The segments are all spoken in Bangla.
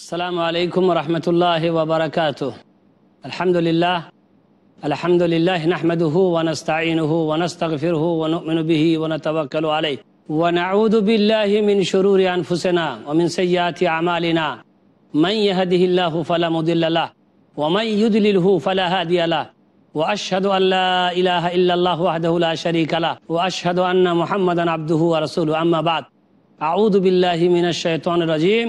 আসসালামু আলাইকুম রহমতুল্লাহ ওবরাকাত আলহামদুলিল্লাহ আলহামদুলিল্লাহ নাহমদুহু ওয়ানস্তাইনুহু ওয়ানস্তাগফিরহু ওয়ানুমিনু বিহি ওয়ানাতাওয়াক্কালু আলাইহি ونعوذ بالله من شرور أنفسنا ومن سيئات أعمالنا من يهده الله فلا مضل له ومن يضلله فلا هادي له وأشهد أن لا إله إلا الله وحده لا شريك له وأشهد أن محمدا عبده ورسوله أما بعد أعوذ بالله من الشيطان الرجيم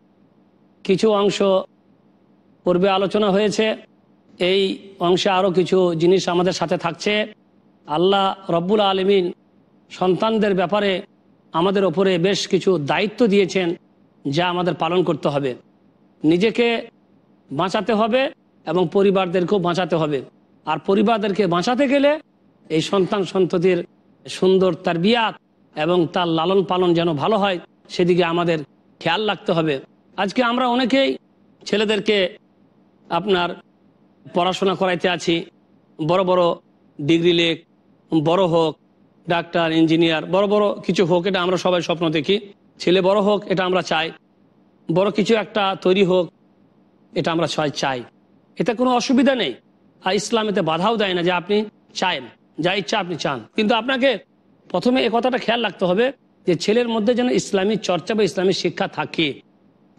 কিছু অংশ পূর্বে আলোচনা হয়েছে। এই অংশে আরও কিছু জিনিস আমাদের সাথে থাকছে। আল্লাহ রব্বুল আলমিন সন্তানদের ব্যাপারে আমাদের ওপরে বেশ কিছু দায়িত্ব দিয়েছেন যা আমাদের পালন করতে হবে। নিজেকে বাঁচাতে হবে এবং পরিবারদেরকেও বাঁচাতে হবে। আর পরিবারদেরকে বাঁচাতে গেলে এই সন্তান সন্ততির সুন্দর তার বিয়াত এবং তার লালন পালন যেন ভালো হয়, সেদিকে আমাদের খেয়াল রাখতে হবে। আজকে আমরা অনেকেই ছেলেদেরকে আপনার পড়াশোনা করাইতে আছি। বড় বড় ডিগ্রি লেখ, বড় হোক, ডাক্তার, ইঞ্জিনিয়ার, বড় বড় কিছু হোক, এটা আমরা সবাই স্বপ্ন দেখি। ছেলে বড় হোক, এটা আমরা চাই। বড় কিছু একটা তৈরি হোক, এটা আমরা সবাই চাই। এতে কোনো অসুবিধা নেই। আর ইসলাম এতে বাধাও দেয় না যে আপনি চান যা ইচ্ছা আপনি চান। কিন্তু আপনাকে প্রথমে এ কথাটা খেয়াল রাখতে হবে যে ছেলের মধ্যে যেন ইসলামী চর্চা বা ইসলামী শিক্ষা থাকে।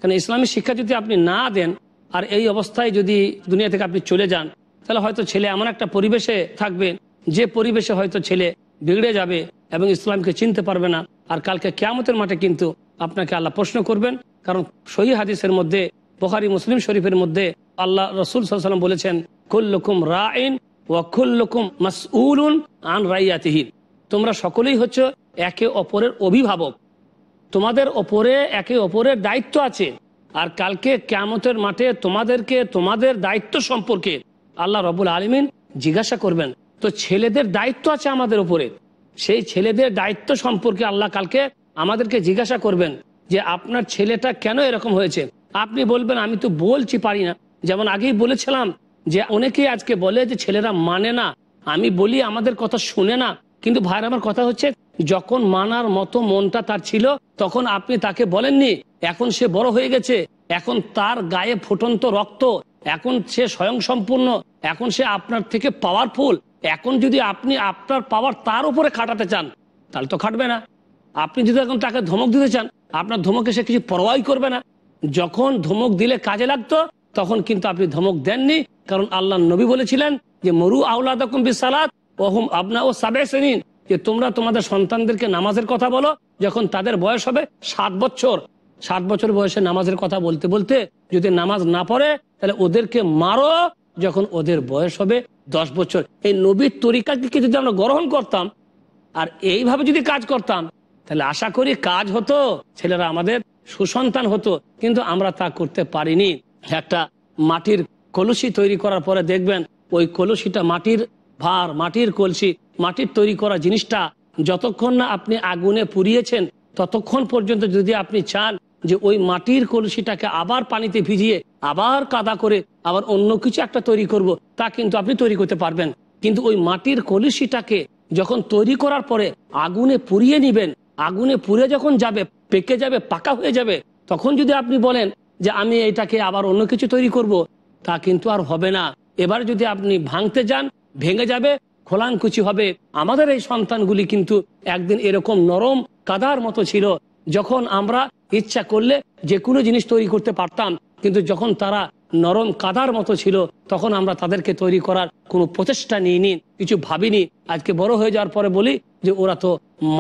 কারণ ইসলামী শিক্ষা যদি আপনি না দেন আর এই অবস্থায় যদি দুনিয়া থেকে আপনি চলে যান, তাহলে হয়তো ছেলে এমন একটা পরিবেশে থাকবে, যে পরিবেশে হয়তো ছেলে বিগড়ে যাবে এবং ইসলামকে চিনতে পারবে না। আর কালকে কেয়ামতের মাঠে কিন্তু আপনাকে আল্লাহ প্রশ্ন করবেন, কারণ সহি হাদিসের মধ্যে, বোখারি, মুসলিম শরীফের মধ্যে আল্লাহ রসুল সাল্লাম বলেছেন, কুল্লুকুম রাইন ওয়াকুল্লুকুম মাসউলুন আন রাইয়াতিহি। তোমরা সকলেই হচ্ছে একে অপরের অভিভাবক। তোমাদের ওপরে, একে অপরের দায়িত্ব আছে। আর কালকে কেমতের মাঠে তোমাদেরকে তোমাদের দায়িত্ব সম্পর্কে আল্লাহ রবুল আলমিন জিজ্ঞাসা করবেন, তো ছেলেদের দায়িত্ব আছে আমাদের উপরে? সেই ছেলেদের দায়িত্ব সম্পর্কে আল্লাহ কালকে আমাদেরকে জিজ্ঞাসা করবেন যে, আপনার ছেলেটা কেন এরকম হয়েছে? আপনি বলবেন, আমি তো বলছি পারি না। যেমন আগেই বলেছিলাম যে, অনেকেই আজকে বলে যে, ছেলেরা মানে না। আমি বলি, আমাদের কথা শুনে না। কিন্তু ভাইয়ের আমার কথা হচ্ছে যখন মানার মতো মনটা তার ছিল, তখন আপনি তাকে বলেননি, এখন সে বড় হয়ে গেছে, এখন তার গায়ে ফুটন্ত রক্ত, এখন সে স্বয়ং সম্পূর্ণ এখন সে আপনার থেকে পাওয়ারফুল এখন যদি আপনি আপনার পাওয়ার তার উপরে খাটাতে চান, তাহলে তো খাটবে না। আপনি যদি এখন তাকে ধমক দিতে চান, আপনার ধমকে সে কিছু পরোয়াই করবে না। যখন ধমক দিলে কাজে লাগতো, তখন কিন্তু আপনি ধমক দেননি, কারণ আল্লাহ নবী বলেছিলেন যে, মরু আউলাদকুম বিসালাত, ওহম আপনা ও সাবে শ্রেণীন যে তোমরা তোমাদের সন্তানদেরকে নামাজের কথা বলো, যখন তাদের বয়স হবে সাত বছর। সাত বছর বয়সে নামাজের কথা বলতে বলতে যদি নামাজ না পড়ে, তাহলে ওদেরকে মারো। যখন ওদের বয়স হবে দশ বছর। এই নবীর তরিকাকে যদি আমরা গ্রহণ করতাম, আর এইভাবে যদি কাজ করতাম, তাহলে আশা করি কাজ হতো, ছেলেরা আমাদের সুসন্তান হতো, কিন্তু আমরা তা করতে পারিনি। একটা মাটির কলসি তৈরি করার পরে দেখবেন, ওই কলসিটা মাটির ভার, মাটির কলসি মাটির তৈরি করা জিনিসটা যতক্ষণ না আপনি আগুনে পুড়িয়েছেন, ততক্ষণ পর্যন্ত যদি আপনি চান যে ওই মাটির কলসিটাকে আবার পানিতে ভিজিয়ে আবার কাদা করে আবার অন্য কিছু একটা তৈরি করব, তা কিন্তু আপনি তৈরি করতে পারবেন। কিন্তু ওই মাটির কলসিটাকে যখন তৈরি করার পরে আগুনে পুড়িয়ে নিবেন, আগুনে পুড়ে যখন যাবে, পেকে যাবে, পাকা হয়ে যাবে, তখন যদি আপনি বলেন যে আমি এটাকে আবার অন্য কিছু তৈরি করব, তা কিন্তু আর হবে না। এবার যদি আপনি ভাঙতে যান, ভেঙে যাবে খোলানকুচি হবে। আমাদের এই সন্তানগুলি কিন্তু একদিন এরকম নরম কাদার মতো ছিল, যখন আমরা ইচ্ছা করলে যে কোনো জিনিস তৈরি করতে পারতাম, কিন্তু যখন তারা নরম কাদার মতো ছিল, তখন আমরা তাদেরকে তৈরি করার কোনো প্রচেষ্টা নিইনি, কিছু ভাবিনি। আজকে বড় হয়ে যাওয়ার পরে বলি যে ওরা তো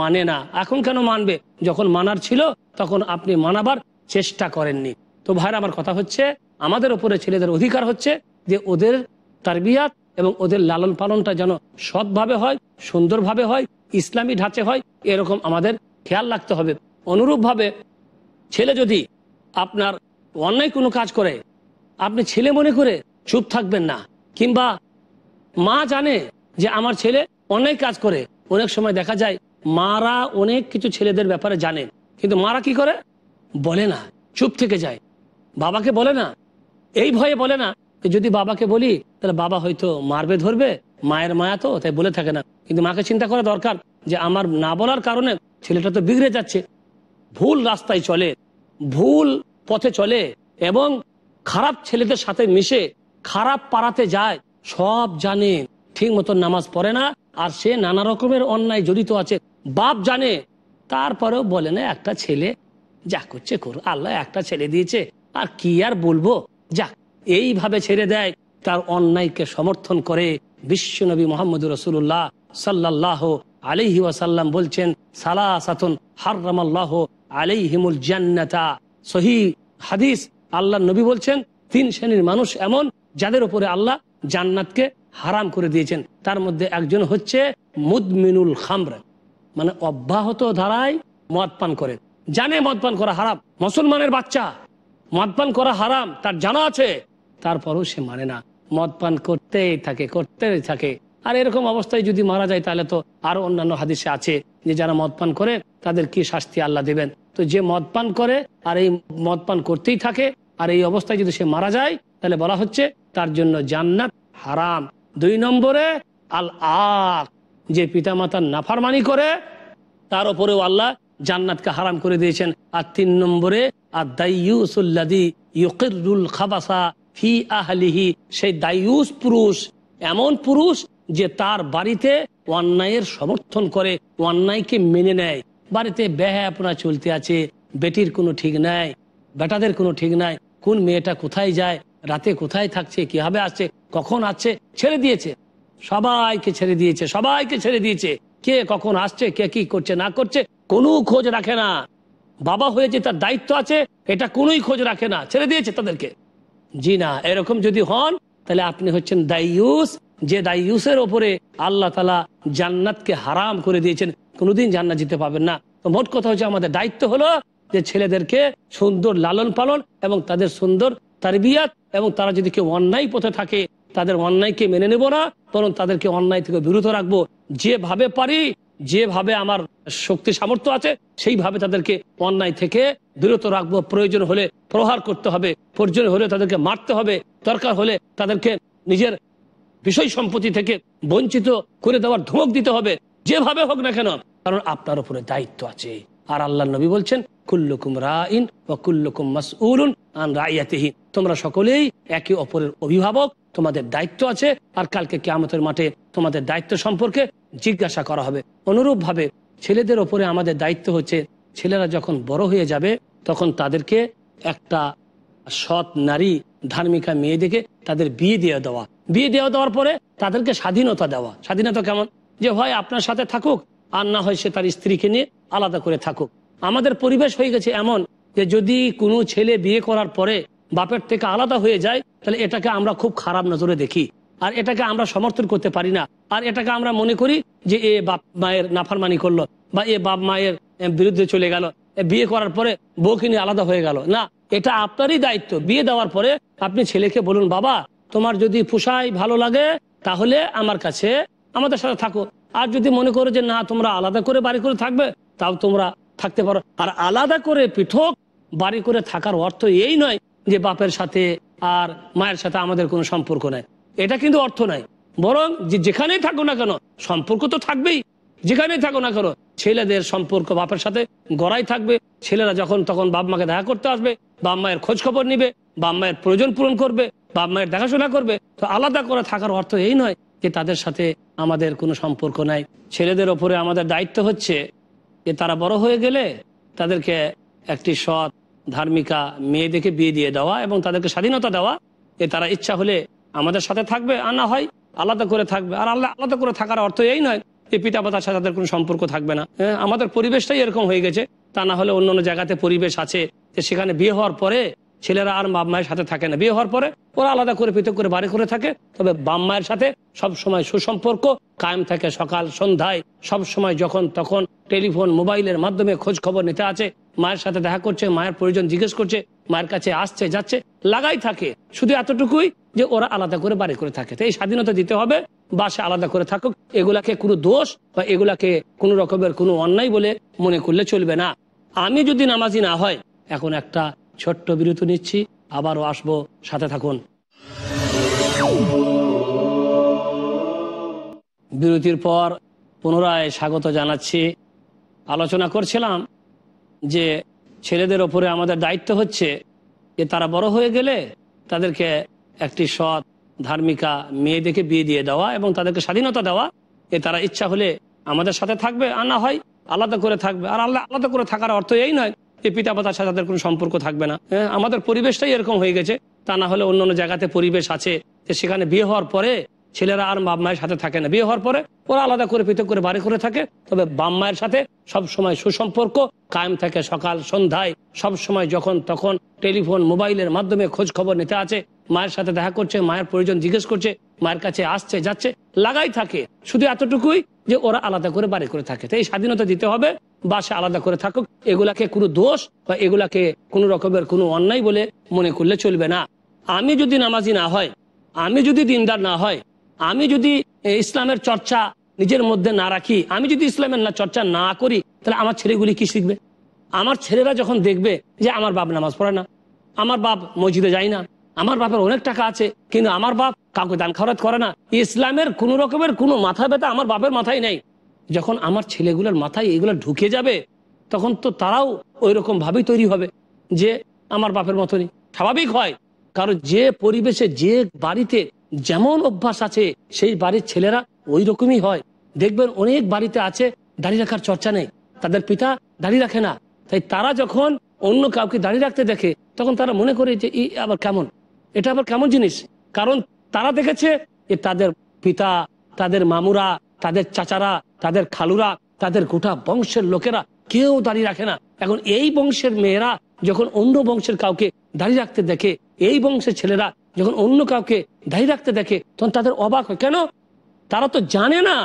মানে না। এখন কেন মানবে? যখন মানার ছিল, তখন আপনি মানাবার চেষ্টা করেননি। তো ভাইরা, আমার কথা হচ্ছে, আমাদের ওপরে ছেলেদের অধিকার হচ্ছে যে ওদের তারবিয়াত এবং ওদের লালন পালনটা যেন সৎভাবে হয়, সুন্দরভাবে হয়, ইসলামী ঢাঁচে হয়, এরকম আমাদের খেয়াল রাখতে হবে। অনুরূপভাবে ছেলে যদি আপনার অন্যায় কোনো কাজ করে, আপনি ছেলে মনে করে চুপ থাকবেন না, কিংবা মা জানে যে আমার ছেলে অনেক কাজ করে, অনেক সময় দেখা যায় মারা অনেক কিছু ছেলেদের ব্যাপারে জানে, কিন্তু মারা কি করে? বলে না, চুপ থেকে যায়। বাবাকে বলে না, এই ভয়ে বলে না যদি বাবাকে বলি, তাহলে বাবা হয়তো মারবে, ধরবে, মায়ের মায়া তো, তাই বলে থাকে না। কিন্তু মাকে চিন্তা করা দরকার যে আমার না বলার কারণে ছেলেটা তো বিগড়ে যাচ্ছে। ভুল রাস্তায় চলে, ভুল পথে চলে এবং খারাপ ছেলেদের সাথে মিশে খারাপ পাড়াতে যায়, সব জানে, ঠিক মতো নামাজ পড়ে না, আর সে নানা রকমের অন্যায় জড়িত আছে। বাপ জানে, তারপরেও বলে না, একটা ছেলে যা করছে করু আল্লাহ একটা ছেলে দিয়েছে, আর কি আর বলব? যা এইভাবে ছেড়ে দেয়, তার অন্যায়কে সমর্থন করে বিশ্বনবী মোহাম্মদ রসুল্লাহ সাল্লাহ আলিহি ওয়াসাল্লাম বলছেন, সালাসাতুন হারামাল্লাহ আলাইহিমুল জান্নাতা। সহি হাদিস আল্লাহ নবী বলছেন, তিন শ্রেণির মানুষ এমন যাদের উপরে আল্লাহ জান্নাতকে হারাম করে দিয়েছেন। তার মধ্যে একজন হচ্ছে মুদমিনুল খামর মানে অব্যাহত ধারায় মদ পান করে। জানে মদ পান করা হারাম, মুসলমানের বাচ্চা, মদ পান করা হারাম, তার জানা আছে। তারপরও সে মানে না। মদ পান করতেই থাকে করতেই থাকে। আর এরকম অবস্থায় যদি মারা যায়, তাহলে তো আরও অন্যান্য হাদিসে আছে যে যারা মদ পান করে, তাদের কি শাস্তি আল্লাহ দেবেন? তো যে মদ পান করে, আর এই মদ পান করতেই থাকে, আর এই অবস্থায় যদি সে মারা যায়, তাহলে বলা হচ্ছে তার জন্য জান্নাত হারাম। দুই নম্বরে আল আক যে পিতামাতার নাফারমানি করে, তার উপরেও আল্লাহ জান্নাতকে হারাম করে দিয়েছেন। আর তিন নম্বরে আর দাইয়ুসুল্লাদি ইউকিরুল খাবাসা ফি আহলিহি, সেই দায়ুস পুরুষ, এমন পুরুষ যে তার বাড়িতে অন্যায়ের সমর্থন করে, অন্যায়কে মেনে নেয়। বাড়িতে ব্যয়াপনা চলতে আছে, বেটির কোনো ঠিক নাই, বেটাদের কোনো ঠিক নাই, কোন মেয়েটা কোথায় যায়, রাতে কোথায় থাকছে, কীভাবে আসছে, কখন আসছে, ছেড়ে দিয়েছে। সবাইকে ছেড়ে দিয়েছে, সবাইকে ছেড়ে দিয়েছে। কে কখন আসছে, কে কি করছে, না করছে, কোনো খোঁজ রাখে না। বাবা হয়েছে তার দায়িত্ব আছে, এটা কোনোই খোঁজ রাখে না। ছেড়ে দিয়েছে তাদেরকে। জি না, এরকম যদি হন, তাহলে আপনি হচ্ছেন দাইয়ুস। যে দাইয়ুসের ওপরে আল্লাহ তালা জান্নাতকে হারাম করে দিয়েছেন, কোনোদিন জান্নাত যেতে পাবেন না। তো মোট কথা হচ্ছে, আমাদের দায়িত্ব হলো যে ছেলেদেরকে সুন্দর লালন পালন এবং তাদের সুন্দর তারবিয়াত এবং তারা যদি কেউ অন্যায় পথে থাকে, তাদের অন্যায়কে মেনে নেব না, বরং তাদেরকে অন্যায় থেকে বিরত রাখব। যেভাবে পারি যেভাবে আমার শক্তি সামর্থ্য আছে, সেইভাবে তাদেরকে অন্যায় থেকে বিরত রাখব। প্রয়োজন হলে প্রহার করতে হবে, প্রয়োজন হলে তাদেরকে মারতে হবে, দরকার হলে তাদেরকে নিজের বিষয় সম্পত্তি থেকে বঞ্চিত করে দেওয়ার ধমক দিতে হবে, যেভাবে হোক না কেন। কারণ আপনার উপরে দায়িত্ব আছে। আর আল্লাহ নবী বলছেন কুল্লুকুম রাইন ও কুল্লুকুম মাসউলুন আন রাইয়াতিহি। তোমরা সকলেই একে অপরের অভিভাবক, তোমাদের দায়িত্ব আছে, আর কালকে কিয়ামতের মাঠে তোমাদের দায়িত্ব সম্পর্কে জিজ্ঞাসা করা হবে। অনুরূপ ভাবে ছেলেদের ওপরে আমাদের দায়িত্ব হচ্ছে, ছেলেরা যখন বড় হয়ে যাবে, তখন তাদেরকে একটা সৎ নারী, ধার্মিকা মেয়েদেরকে তাদের বিয়ে দিয়ে দেওয়া। বিয়ে দেওয়া দেওয়ার পরে তাদেরকে স্বাধীনতা দেওয়া। স্বাধীনতা কেমন? যে হয় আপনার সাথে থাকুক, আর না হয় সে তার স্ত্রীকে নিয়ে আলাদা করে থাকুক। আমাদের পরিবেশ হয়ে গেছে এমন যে যদি কোনো ছেলে বিয়ে করার পরে বাপের থেকে আলাদা হয়ে যায়, তাহলে এটাকে আমরা খুব খারাপ নজরে দেখি। আর এটাকে আমরা সমর্থন করতে পারি না। আর এটাকে আমরা মনে করি যে এ বাপ মায়ের নাফারমানি করল বা এ বাপ মায়ের বিরুদ্ধে চলে গেল। বিয়ে করার পরে বউকে নিয়ে আলাদা হয়ে গেল। না, এটা আপনারই দায়িত্ব। বিয়ে দেওয়ার পরে আপনি ছেলেকে বলুন, বাবা, তোমার যদি পোষাই ভালো লাগে, তাহলে আমার কাছে আমাদের সাথে থাকো। আর যদি মনে করো যে, না, তোমরা আলাদা করে বাড়ি করে থাকবে, তাও তোমরা থাকতে পারো। আর আলাদা করে পৃথক বাড়ি করে থাকার অর্থ এই নয় যে বাপের সাথে আর মায়ের সাথে আমাদের কোনো সম্পর্ক নাই। এটা কিন্তু অর্থ নাই। বরং যে যেখানেই থাকো না কেন, সম্পর্ক তো থাকবেই। যেখানেই থাকো না কেন, ছেলেদের সম্পর্ক বাপের সাথে গড়াই থাকবে। ছেলেরা যখন তখন বাপ মাকে দেখা করতে আসবে, বাপ মায়ের খোঁজ খবর নিবে, বাপ মায়ের প্রয়োজন পূরণ করবে, বাপ মায়ের দেখাশোনা করবে। তো আলাদা করে থাকার অর্থ এই নয় যে তাদের সাথে আমাদের কোনো সম্পর্ক নাই। ছেলেদের ওপরে আমাদের দায়িত্ব হচ্ছে যে তারা বড় হয়ে গেলে তাদেরকে একটি সৎ ধার্মিকা মেয়েদেরকে বিয়ে দিয়ে দেওয়া এবং তাদেরকে স্বাধীনতা দেওয়া যে তারা ইচ্ছা হলে আমাদের সাথে থাকবে আর না হয় আলাদা করে থাকবে। আর আল্লাহ আলাদা করে থাকার অর্থ এই নয় যে পিতা মাতার সাথে তাদের কোনো সম্পর্ক থাকবে না। হ্যাঁ, আমাদের পরিবেশটাই এরকম হয়ে গেছে। তা না হলে অন্য অন্য জায়গাতে পরিবেশ আছে যে সেখানে বিয়ে হওয়ার পরে ছেলেরা আর বাপ মায়ের সাথে থাকে না। বিয়ে হওয়ার পরে ওরা আলাদা করে পৃথক করে বাড়ি করে থাকে। তবে বাপ মায়ের সাথে সব সময় সুসম্পর্ক কায়েম থাকে সকাল, সন্ধ্যায়, সব সময় যখন, তখন টেলিফোন, মোবাইলের মাধ্যমে খোঁজ খবর নিতে আছে। মায়ের সাথে দেখা করছে, মায়ের প্রয়োজন জিজ্ঞেস করছে, মায়ের কাছে আসছে, যাচ্ছে, লাগাই থাকে। শুধু এতটুকুই যে ওরা আলাদা করে বাড়ি করে থাকে। তো এই স্বাধীনতা দিতে হবে বা সে আলাদা করে থাকুক। এগুলাকে কোনো দোষ বা এগুলাকে কোনো রকমের কোনো অন্যায় বলে মনে করলে চলবে না। আমি যদি নামাজি না হয়, এখন একটা ছোট্ট বিরতি নিচ্ছি, আবারও আসব সাথে থাকুন। বিরতির পর পুনরায় স্বাগত জানাচ্ছি। আলোচনা করছিলাম যে ছেলেদের ওপরে আমাদের দায়িত্ব হচ্ছে যে তারা বড় হয়ে গেলে তাদেরকে একটি সৎ ধার্মিকা মেয়ে দেখে বিয়ে দিয়ে দেওয়া এবং তাদেরকে স্বাধীনতা দেওয়া। এ তারা ইচ্ছা হলে আমাদের সাথে থাকবে আর না হয় আলাদা করে থাকবে। আর আল্লাহ আলাদা করে থাকার অর্থ এই নয় যে পিতা মাতার সাথে তাদের কোনো সম্পর্ক থাকবে না। হ্যাঁ, আমাদের পরিবেশটাই এরকম হয়ে গেছে। তা না হলে অন্য অন্য জায়গাতে পরিবেশ আছে। সেখানে বিয়ে হওয়ার পরে ছেলেরা আর বাপ মায়ের সাথে থাকে না। বিয়ে হওয়ার পরে ওরা আলাদা করে পৃথক করে বাড়ি করে থাকে। তবে বাপ মায়ের সাথে সব সময় সুসম্পর্ক, কায়েম থাকে সকাল, সন্ধ্যায়। সব সময় যখন তখন টেলিফোন, মোবাইলের মাধ্যমে খোঁজ খবর নিতে আছে মায়ের সাথে দেখা করছে, মায়ের প্রয়োজন জিজ্ঞেস করছে, মায়ের কাছে আসছে, যাচ্ছে, লাগাই থাকে। শুধু এতটুকুই যে ওরা আলাদা করে বাড়ি করে থাকে। তো এই স্বাধীনতা দিতে হবে বা সে আলাদা করে থাকুক। এগুলাকে কোনো দোষ বা এগুলাকে কোনো রকমের কোনো অন্যায় বলে মনে করলে চলবে না। আমি যদি নামাজি না হয়, আমি যদি দিনদার না হয় আমি যদি ইসলামের চর্চা নিজের মধ্যে না রাখি, আমি যদি ইসলামের না চর্চা না করি, তাহলে আমার ছেলেগুলি কি শিখবে? আমার ছেলেরা যখন দেখবে যে আমার বাপ নামাজ পড়ে না, আমার বাপ মসজিদে যায় না, আমার বাপের অনেক টাকা আছে, কিন্তু আমার বাপ কাউকে দান খরচ করে না, ইসলামের কোন রকমের কোনো মাথা ব্যথা আমার বাপের মাথায় নেই। যখন আমার ছেলেগুলোর মাথায় এগুলো ঢুকে যাবে, তখন তো তারাও ওই রকম ভাবেই তৈরি হবে যে আমার বাপের মতনই। স্বাভাবিক হয়, কারণ যে পরিবেশে, যে বাড়িতে যেমন অভ্যাস আছে, সেই বাড়ির ছেলেরা ওই রকমই হয়। দেখবেন অনেক বাড়িতে আছে, দাড়ি রাখার চর্চা নেই। তাদের পিতা দাড়ি রাখে না। তাই তারা যখন অন্য কাউকে দাঁড়িয়ে রাখতে দেখে, তখন তারা মনে করে যে, ই, আবার কেমন? এটা আবার কেমন জিনিস? কারণ তারা দেখেছে যে, তাদের পিতা, তাদের মামুরা, তাদের চাচারা, তাদের খালুরা, তাদের গোটা বংশের লোকেরা কেউ দাঁড়িয়ে রাখে না। এখন এই বংশের মেয়েরা যখন অন্য বংশের কাউকে দাঁড়িয়ে রাখতে দেখে, এই বংশের ছেলেরা যখন অন্য কাউকে দাঁড়িয়ে রাখতে দেখে, তখন তাদের অবাক হয়। কেন? তারা তো জানে না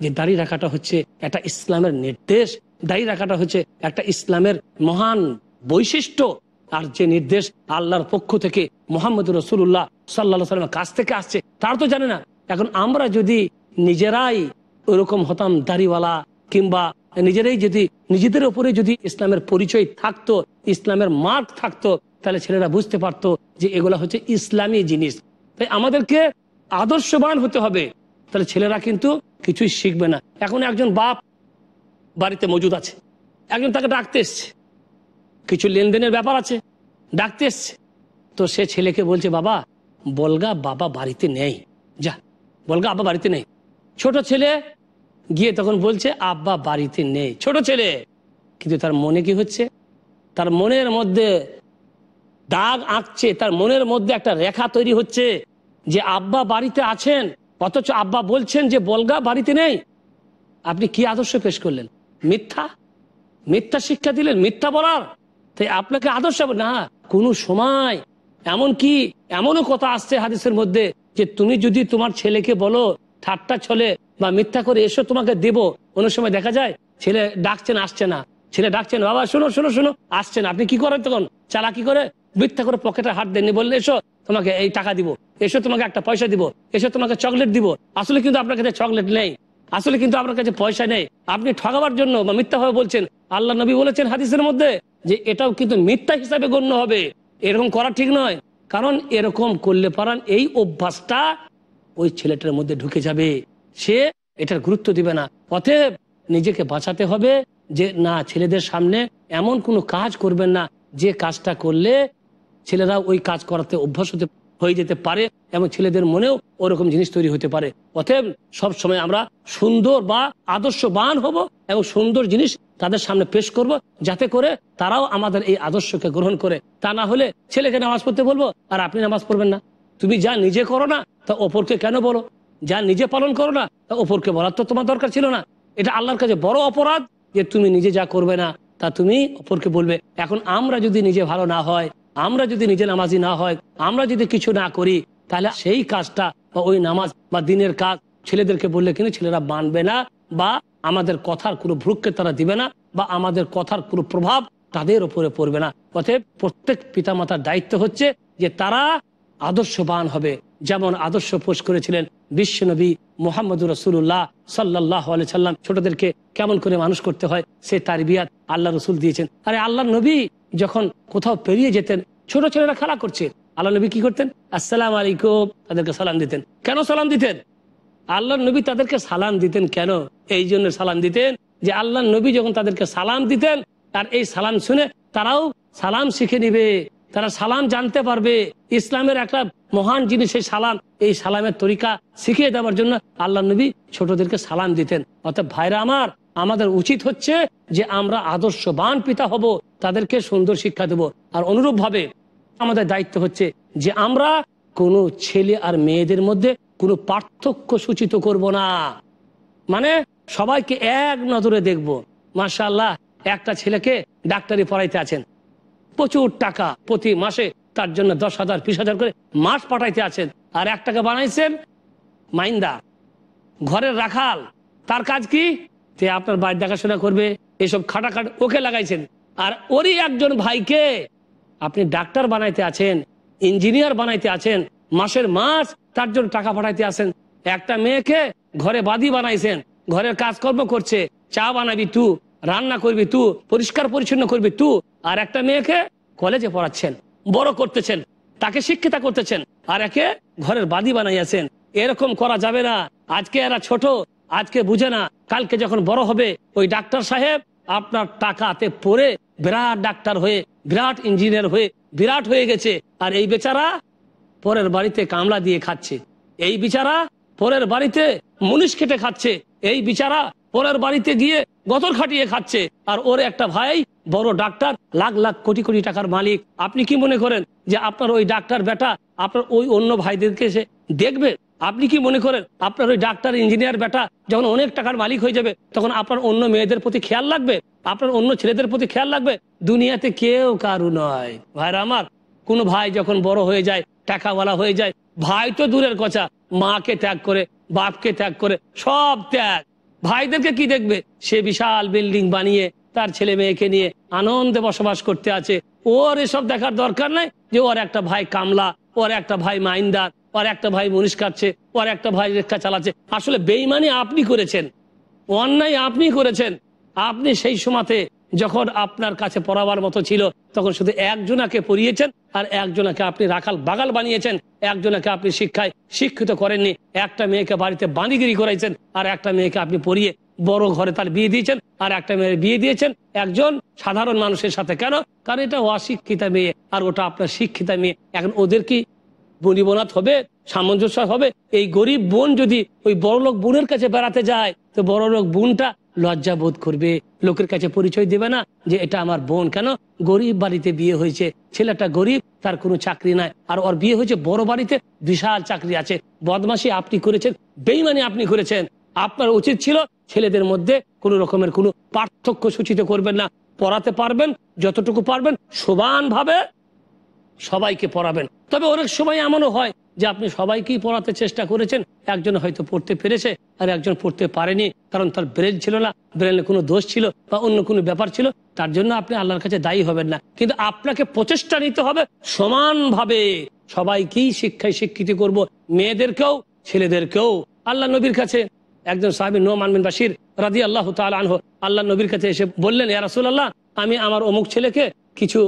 যে দাড়ি রাখাটা হচ্ছে একটা ইসলামের নির্দেশ। দাড়ি রাখাটা হচ্ছে একটা ইসলামের মহান বৈশিষ্ট্য। আর যে নির্দেশ আল্লাহর পক্ষ থেকে মোহাম্মদ রসুল্লাহ সাল্লা সাল্লামের কাছ থেকে আসছে, তারা তো জানে না। এখন আমরা যদি নিজেরাই ওরকম হতাম দাড়িওয়ালা কিংবা নিজেরাই যদি, নিজেদের উপরে যদি ইসলামের পরিচয় থাকতো, ইসলামের মার্ক থাকতো, তাহলে ছেলেরা বুঝতে পারতো যে এগুলা হচ্ছে ইসলামী জিনিস। তাই আমাদেরকে আদর্শবান হতে হবে। তাহলে ছেলেরা কিন্তু কিছুই শিখবে না। এখন একজন বাপ বাড়িতে মজুদ আছে। একজন তাকে ডাকতে এসছে। কিছু লেনদেনের ব্যাপার আছে। ডাকতে এসছে। তো সে ছেলেকে বলছে, বাবা, বলগা বাবা বাড়িতে নেই। যা, বলগা আব্বা বাড়িতে নেই। ছোট ছেলে গিয়ে তখন বলছে, আব্বা বাড়িতে নেই। ছোট ছেলে। কিন্তু তার মনে কি হচ্ছে? তার মনের মধ্যে দাগ আঁকছে, তার মনের মধ্যে একটা রেখা তৈরি হচ্ছে যে আব্বা বাড়িতে আছেন, অথচ আব্বা বলছেন যে, বলগা বাড়িতে নেই। আপনি কি আদর্শ পেশ করলেন? মিথ্যা? মিথ্যা শিক্ষা দিলেন? মিথ্যা বলার? তাই আপনাকে আদর্শ না, কোনো সময় এমন কি এমনও কথা আসছে হাদিসের মধ্যে যে, তুমি যদি তোমার ছেলেকে বলো, ঠাট্টা ছলে বা মিথ্যা করে এসো তোমাকে দেব। অন্য সময় দেখা যায়, ছেলে ডাকছেন, আসছে না। ছেলে ডাকছেন, বাবা, শোনো শোনো শোনো, আসছে না। আপনি কি করেন তখন? চালাকি করে মিথ্যা করে পকেটে হাত দেননি, বললে এসো, তোমাকে এই টাকা দিব। এসো, তোমাকে একটা পয়সা দিব। এসো, তোমাকে চকলেট দিব। আসলে কিন্তু আপনার কাছে চকলেট নেই। আসলে কিন্তু আপনার কাছে পয়সা নেই। আপনি ঠগাবার জন্য বা মিথ্যা ভাবে বলছেন, আল্লাহ নবী বলেছেন হাদিসের মধ্যে যে এটাও কিন্তু মিথ্যা হিসাবে গণ্য হবে। এরকম করা ঠিক নয়। কারণ এরকম করলে পারান এই অভ্যাসটা ওই ছেলেটার মধ্যে ঢুকে যাবে। সে এটার গুরুত্ব দিবে না। অতএব নিজেকে বাঁচাতে হবে যে, না, ছেলেদের সামনে এমন কোনো কাজ করবেন না, যে কাজটা করলে ছেলেরা ওই কাজ করাতে অভ্যাস হতে, হয়ে যেতে পারে এবং ছেলেদের মনেও ওরকম জিনিস তৈরি হতে পারে। অতএব সব সময় আমরা সুন্দর বা আদর্শবান হব এবং সুন্দর জিনিস তাদের সামনে পেশ করব, যাতে করে তারাও আমাদের এই আদর্শকে গ্রহণ করে। তা না হলে ছেলেকে নামাজ পড়তে বলব, আর আপনি নামাজ পড়বেন না। তুমি যা নিজে করো না, তা অপরকে কেন বলো? যা নিজে পালন করো না, তা অপরকে বলার তো তোমার দরকার ছিল না। এটা আল্লাহর কাছে বড় অপরাধ যে তুমি নিজে যা করবে না, তা তুমি অপরকে বলবে। এখন আমরা যদি নিজে ভালো না হয়, আমরা যদি নিজে নামাজি না হয়, আমরা যদি কিছু না করি, তাহলে সেই কাজটা বা ওই নামাজ বা দিনের কাজ ছেলেদেরকে বললে কিন্তু ছেলেরা মানবে না বা আমাদের কথার কোনো ভ্রুক্ষে তারা দিবে না বা আমাদের কথার কোনো প্রভাব তাদের ওপরে পড়বে না। অতএব প্রত্যেক পিতামাতার দায়িত্ব হচ্ছে যে তারা আদর্শবান হবে। যেমন আদর্শ পোষ করেছিলেন বিশ্বনবী মোহাম্মদুর রসুল্লাহ সাল্লাহ সাল্লাম। ছোটদেরকে কেমন করে মানুষ করতে হয়, সে তার বিয়াত আল্লাহ রসুল দিয়েছেন। আরে আল্লাহ নবী যখন কোথাও পেরিয়ে যেতেন, ছোট ছেলেরা খেলা করছে। আল্লাহ নবী কি করতেন? আসসালাম আলাইকুম, তাদেরকে সালাম দিতেন। কেন সালাম দিতেন? আল্লাহ নবী তাদেরকে সালাম দিতেন কেন? এই জন্য সালাম দিতেন যে আল্লাহ নবী যখন তাদেরকে সালাম দিতেন আর এই সালাম শুনে তারাও সালাম শিখে নিবে। তারা সালাম জানতে পারবে। ইসলামের একটা মহান জিনিস এই সালাম। এই সালামের তরিকা শিখিয়ে দেওয়ার জন্য আল্লাহ নবী ছোটদেরকে সালাম দিতেন। অর্থাৎ ভাইরা আমার, আমাদের উচিত হচ্ছে যে আমরা আদর্শবান পিতা হব, তাদেরকে সুন্দর শিক্ষা দেব। আর অনুরূপ ভাবে আমাদের দায়িত্ব হচ্ছে যে আমরা কোনো ছেলে আর মেয়েদের মধ্যে কোনো পার্থক্য সূচিত করব না। মানে সবাইকে এক নজরে দেখব। মাশাল্লাহ একটা ছেলেকে ডাক্তারি পড়াইতে আছেন। প্রচুর টাকা প্রতি মাসে, তার জন্য দশ হাজার, বিশ হাজার করে মাস পাঠাইতে আছেন। আর একটাকে বানাইছেন মাইন্দা, ঘরের রাখাল। তার কাজ কি? তে আপনার বাড়ি দেখাশোনা করবে, এসব খাটাখাট ওকে লাগাইছেন। আর ওরই একজন ভাইকে আপনি ডাক্তার বানাইতে আছেন, ইঞ্জিনিয়ার বানাইতে আছেন, মাসের মাস তার জন্য টাকা পাঠাইতে আছেন। একটা মেয়েকে ঘরে বাদি বানাইছেন, ঘরের কাজকর্ম করছে, চা বানাবি তু রান্না করবি তু, পরিষ্কার পরিচ্ছন্ন করবি তু, আর একটা মেয়েকে কলেজে পড়াচ্ছেন, বড় করতেছেন, তাকে শিক্ষিতা করতেছেন, আর একে ঘরের বাদি বানাইয়াছেন। এরকম করা যাবে না। আজকে এরা ছোট, আজকে বুঝে না। কালকে যখন বড় হবে, ওই ডাক্তার সাহেব আপনার টাকাতে পড়ে বিরাট ডাক্তার হয়ে, বিরাট ইঞ্জিনিয়ার হয়ে, বিরাট হয়ে গেছে। আর এই বেচারা পরের বাড়িতে কামলা দিয়ে খাচ্ছে। এই বিচারা পরের বাড়িতে মুনিশ কেটে খাচ্ছে। এই বিচারা পরের বাড়িতে গিয়ে গতর খাটিয়ে খাচ্ছে। আর ওর একটা ভাই, বড় ডাক্তার, লাখ লাখ কোটি কোটি টাকার মালিক। আপনি কি মনে করেন যে আপনার ওই ডাক্তার বেটা, আপনার ওই অন্য ভাইদেরকে সে দেখবে? আপনি কি মনে করেন আপনার ওই ডাক্তার, ইঞ্জিনিয়ার বেটা যখন অনেক টাকার মালিক হয়ে যাবে, তখন আপনার অন্য মেয়েদের প্রতি খেয়াল লাগবে? আপনার অন্য ছেলেদের প্রতি খেয়াল লাগবে? দুনিয়াতে কেউ কারু নয়। ভাইরা আমার, কোন ভাই যখন বড় হয়ে যায়, টাকাওয়ালা হয়ে যায়, ভাই তো দূরের কথা। মাকে ত্যাগ করে, বাপকে ত্যাগ করে, সব ত্যাগ। ভাইদেরকে কি দেখবে? সে বিশাল বিল্ডিং বানিয়ে তার ছেলে মেয়েকে নিয়ে আনন্দে বসবাস করতে আছে। ওর এসব দেখার দরকার নাই যে ওর একটা ভাই কামলা, ওর একটা ভাই মাইন্দার, ওর একটা ভাই মনীষ কাটছে, ওর একটা ভাই রেখা চালাচ্ছে। আসলে বেইমানি আপনি করেছেন। অন্যায় আপনি করেছেন। আপনি সেই সময়তে যখন আপনার কাছে পড়াবার মতো ছিল, তখন শুধু একজনাকে পড়িয়েছেন আর একজনাকে আপনি রাখাল বাগাল বানিয়েছেন। একজনাকে আপনি শিক্ষায় শিক্ষিত করেননি। একটা মেয়েকে বাড়িতে বাঁধিগিরি করাইছেন আর একটা মেয়েকে আপনি পড়িয়ে বড় ঘরে তার বিয়ে দিয়েছেন আর একটা মেয়ের বিয়ে দিয়েছেন। একজন সাধারণ মানুষের সাথে কেন? কারণ এটা অশিক্ষিতা মেয়ে আর ওটা আপনার শিক্ষিতা মেয়ে। এখন ওদের কি বনিবনাথ হবে? সামঞ্জস্য হবে? এই গরিব বোন যদি ওই বড়লোক বোনের কাছে বেড়াতে যায়, তো বড়লোক বোনটা লজ্জা বোধ করবে। লোকের কাছে পরিচয় দেবে না যে এটা আমার বোন। কেন? গরিব বাড়িতে বিয়ে হয়েছে। ছেলেটা গরিব, তার কোনো চাকরি নাই। আর ওর বিয়ে হয়েছে বড় বাড়িতে, বিশাল চাকরি আছে। বদমাসি আপনি করেছেন, বেইমানি আপনি করেছেন। আপনার উচিত ছিল ছেলেদের মধ্যে কোনো রকমের কোনো পার্থক্য সূচিত করবেন না। পড়াতে পারবেন, যতটুকু পারবেন সমান ভাবে সবাইকে পড়াবেন। তবে অনেক সময় এমনও হয় যে আপনি সবাইকেই পড়াতে চেষ্টা করেছেন, একজন হয়তো পড়তে পেরেছে আর একজন পড়তে পারেনি কারণ তার ব্রেন ছিল না, ব্রেনে কোনো দোষ ছিল বা অন্য কোনো ব্যাপার ছিল, তার জন্য আপনি আল্লাহর কাছে দায়ী হবেন না। কিন্তু আপনাকে প্রচেষ্টা নিতে হবে সমানভাবে। সবাইকেই শিক্ষায় শিক্ষিত করব, মেয়েদেরকেও, ছেলেদেরকেও। আল্লাহ নবীর কাছে একজন সাহাবি নো মানবিন বাসির রাদি আল্লাহ আনহ, আল্লাহ নবীর কাছে এসে বললেন ইয়ারাসুল্লাহ আমি আমার অমুক ছেলেকে কিছু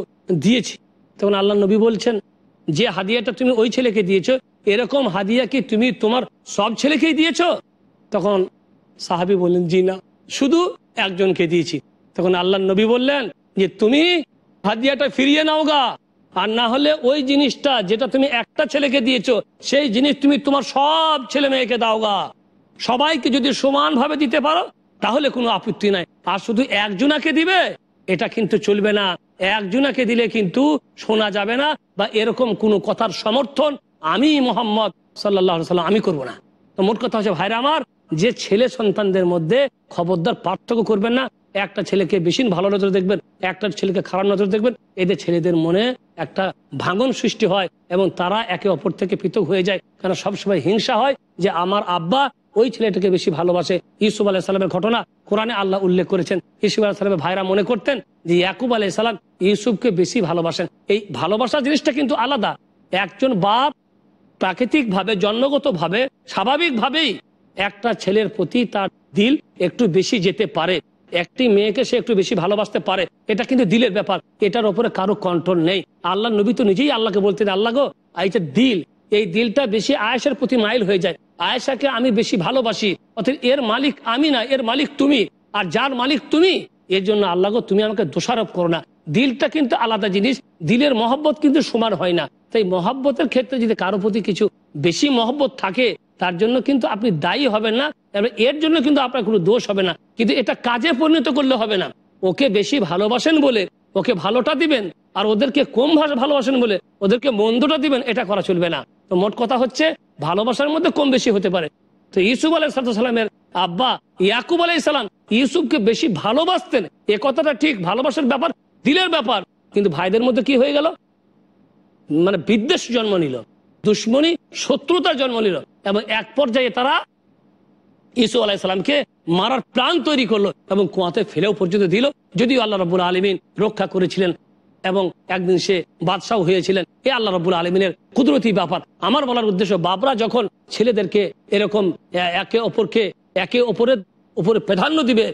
দিয়েছি। তখন আল্লাহ নবী বলছেন, যে হাদিয়াটা তুমি ওই ছেলেকে দিয়েছ, এরকম হাদিয়া কি তুমি তোমার সব ছেলেকেই দিয়েছ? তখন সাহাবি বললেন, জি না, শুধু একজনকে দিয়েছি। তখন আল্লাহ নবী বললেন, যে তুমি হাদিয়াটা ফিরিয়ে নাও গা, আর না হলে ওই জিনিসটা যেটা তুমি একটা ছেলেকে দিয়েছ, সেই জিনিস তুমি তোমার সব ছেলে মেয়েকে দাও গা। সবাইকে যদি সমানভাবে দিতে পারো, তাহলে কোনো আপত্তি নাই। আর শুধু একজনাকে দিবে, এটা কিন্তু চলবে না। একজনাকে দিলে কিন্তু শোনা যাবে না বা এরকম কোনো কথার সমর্থন আমি মোহাম্মদ সাল্লাহ সাল্লাম আমি করব না। তো মোট কথা হচ্ছে, ভাইরা আমার, যে ছেলে সন্তানদের মধ্যে খবরদার পার্থক্য করবেন না, একটা ছেলেকে বেশি ভালো নজর দেখবেন, একটা ছেলেকে খারাপ নজর দেখবেন, এদের ছেলেদের মনে একটা ভাঙন সৃষ্টি হয় এবং তারা একে অপর থেকে পৃথক হয়ে যায়। কারণ সবসময় হিংসা হয় যে আমার আব্বা ওই ছেলেটাকে বেশি ভালোবাসে ইউসুফ আলাহ সাল্লামের ঘটনা কোরআনে আল্লাহ উল্লেখ করেছেন। ইউসুফ আলাহ সাল্লামের ভাইরা মনে করতেন যে ইয়াকুব আলাহ সাল্লাম ইউসুফকে বেশি ভালোবাসেন। এই ভালোবাসা জিনিসটা কিন্তু আলাদা। একজন বাপ প্রাকৃতিকভাবে, জন্মগতভাবে, স্বাভাবিকভাবেই একটা ছেলের প্রতি তার দিল একটু বেশি যেতে পারে। একটি মেয়েকে সে একটু বেশি ভালোবাসতে পারে। এটা কিন্তু দিলের ব্যাপার। এটার উপরে কারও কন্ট্রোল নেই। আল্লাহ নবী তো নিজেই আল্লাহকে বলতেন, আল্লাহ গো, এই যে দিল, এই দিলটা বেশি আয়েসের প্রতি মাইল হয়ে যায়। আয়েশাকে আমি বেশি ভালোবাসি অর্থাৎ এর মালিক আমি না, এর মালিক তুমি। আর যার মালিক তুমি, এর জন্য আল্লাহ তুমি আমাকে দোষারোপ করো না। দিলটা কিন্তু আলাদা জিনিস, দিলের মহব্বত কিন্তু সমান হয় না। তাই মহব্বতের ক্ষেত্রে যদি কারও প্রতি কিছু বেশি মহব্বত থাকে, তার জন্য কিন্তু আপনি দায়ী হবেন না এবং এর জন্য কিন্তু আপনার কোনো দোষ হবে না। কিন্তু এটা কাজে পরিণত করলে হবে না। ওকে বেশি ভালোবাসেন বলে, ওকে ভালোটা দিবেন, আর ওদেরকে কম ভালোবাসেন বলে, ওদেরকে মন্দটা দিবেন, এটা করা চলবে না। তো মোট কথা হচ্ছে ভালোবাসার মধ্যে কম বেশি হতে পারে। তো ইউসুফ আলাইসালামের আব্বা ইয়াকুব আলাই সালাম ইউসুফকে বেশি ভালোবাসতেন। এ কথাটা ঠিক ভালোবাসার ব্যাপার, দিলের ব্যাপার। কিন্তু ভাইদের মধ্যে কি হয়ে গেল? মানে বিদ্বেষ জন্ম নিল, দুশ্মনী শত্রুতার জন্ম নিল এবং এক পর্যায়ে তারা ইসু আলাইসালামকে মারার প্ল্যান তৈরি করল এবং কুয়াতে ফেলেও পর্যন্ত দিল। যদিও আল্লাহ রবুল আলমিন রক্ষা করেছিলেন এবং একদিন সে বাদশাহ হয়েছিলেন। এ আল্লাহ রবুল আলমিনের কুদরতি ব্যাপার। আমার বলার উদ্দেশ্য বাবরা যখন ছেলেদেরকে এরকম একে অপরকে, একে অপরের উপরে প্রাধান্য দিবে,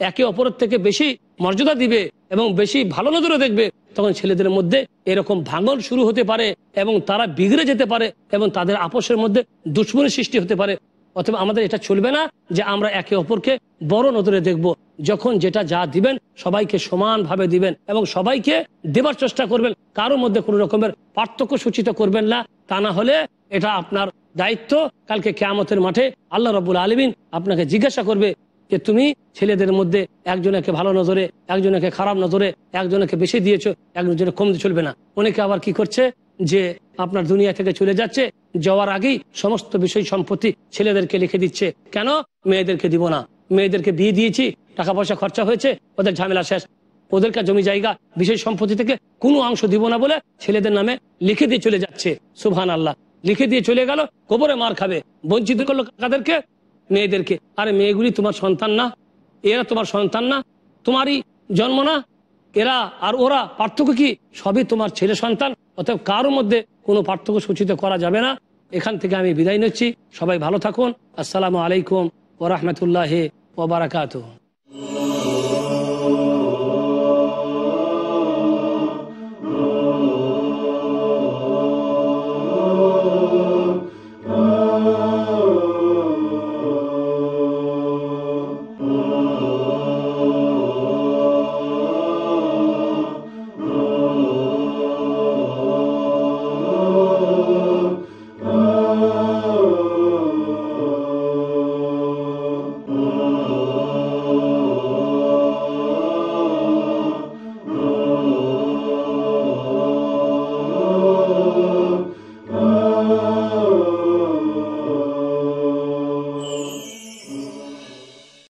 একে অপরের থেকে বেশি মর্যাদা দিবে এবং বেশি ভালো নজরে দেখবে, তখন ছেলেদের মধ্যে এরকম ভাঙন শুরু হতে পারে এবং তারা বিগড়ে যেতে পারে এবং তাদের আপোষের মধ্যে দুশ্মনী সৃষ্টি হতে পারে। অথবা আমাদের এটা চলবে না যে আমরা একে অপরকে বড় নজরে দেখব। যখন যেটা যা দিবেন, সবাইকে সমানভাবে দিবেন এবং সবাইকে দেবার চেষ্টা করবেন। কারোর মধ্যে কোনো রকমের পার্থক্য সূচিত করবেন না। তা না হলে এটা আপনার দায়িত্ব। কালকে কেয়ামতের মাঠে আল্লাহ রবুল আলমিন আপনাকে জিজ্ঞাসা করবে যে তুমি ছেলেদের মধ্যে একজনকে ভালো নজরে, একজনকে খারাপ নজরে, একজনকে বেশি দিয়েছ একজনকে কম চলবে না। অনেকে আবার কি করছে? যে আপনার দুনিয়া থেকে চলে যাচ্ছে, যাওয়ার আগেই সমস্ত বিষয় সম্পত্তি ছেলেদেরকে লিখে দিচ্ছে। কেন? মেয়েদেরকে দিব না। মেয়েদেরকে বিয়ে দিয়েছি, টাকা পয়সা খরচা হয়েছে, ওদের ঝামেলা শেষ। ওদেরকে জমি জায়গা বিশেষ সম্পত্তি থেকে কোনো অংশ দিব না বলে ছেলেদের নামে লিখে দিয়ে চলে যাচ্ছে। সুবহান আল্লাহ লিখে দিয়ে চলে গেল গোবরে মার খাবে। বঞ্চিত করল কাদেরকে মেয়েদেরকে। আরে মেয়েগুলি তোমার সন্তান না। এরা তোমার সন্তান না। তোমারই জন্ম না। এরা আর ওরা পার্থক্য কি? সবই তোমার ছেলে সন্তান। অতএব কারোর মধ্যে কোনো পার্থক্য সূচিত করা যাবে না। এখান থেকে আমি বিদায় নিচ্ছি। সবাই ভালো থাকুন। আসসালামু আলাইকুম ওরহমতুল্লাহ ওবরাকাতুহ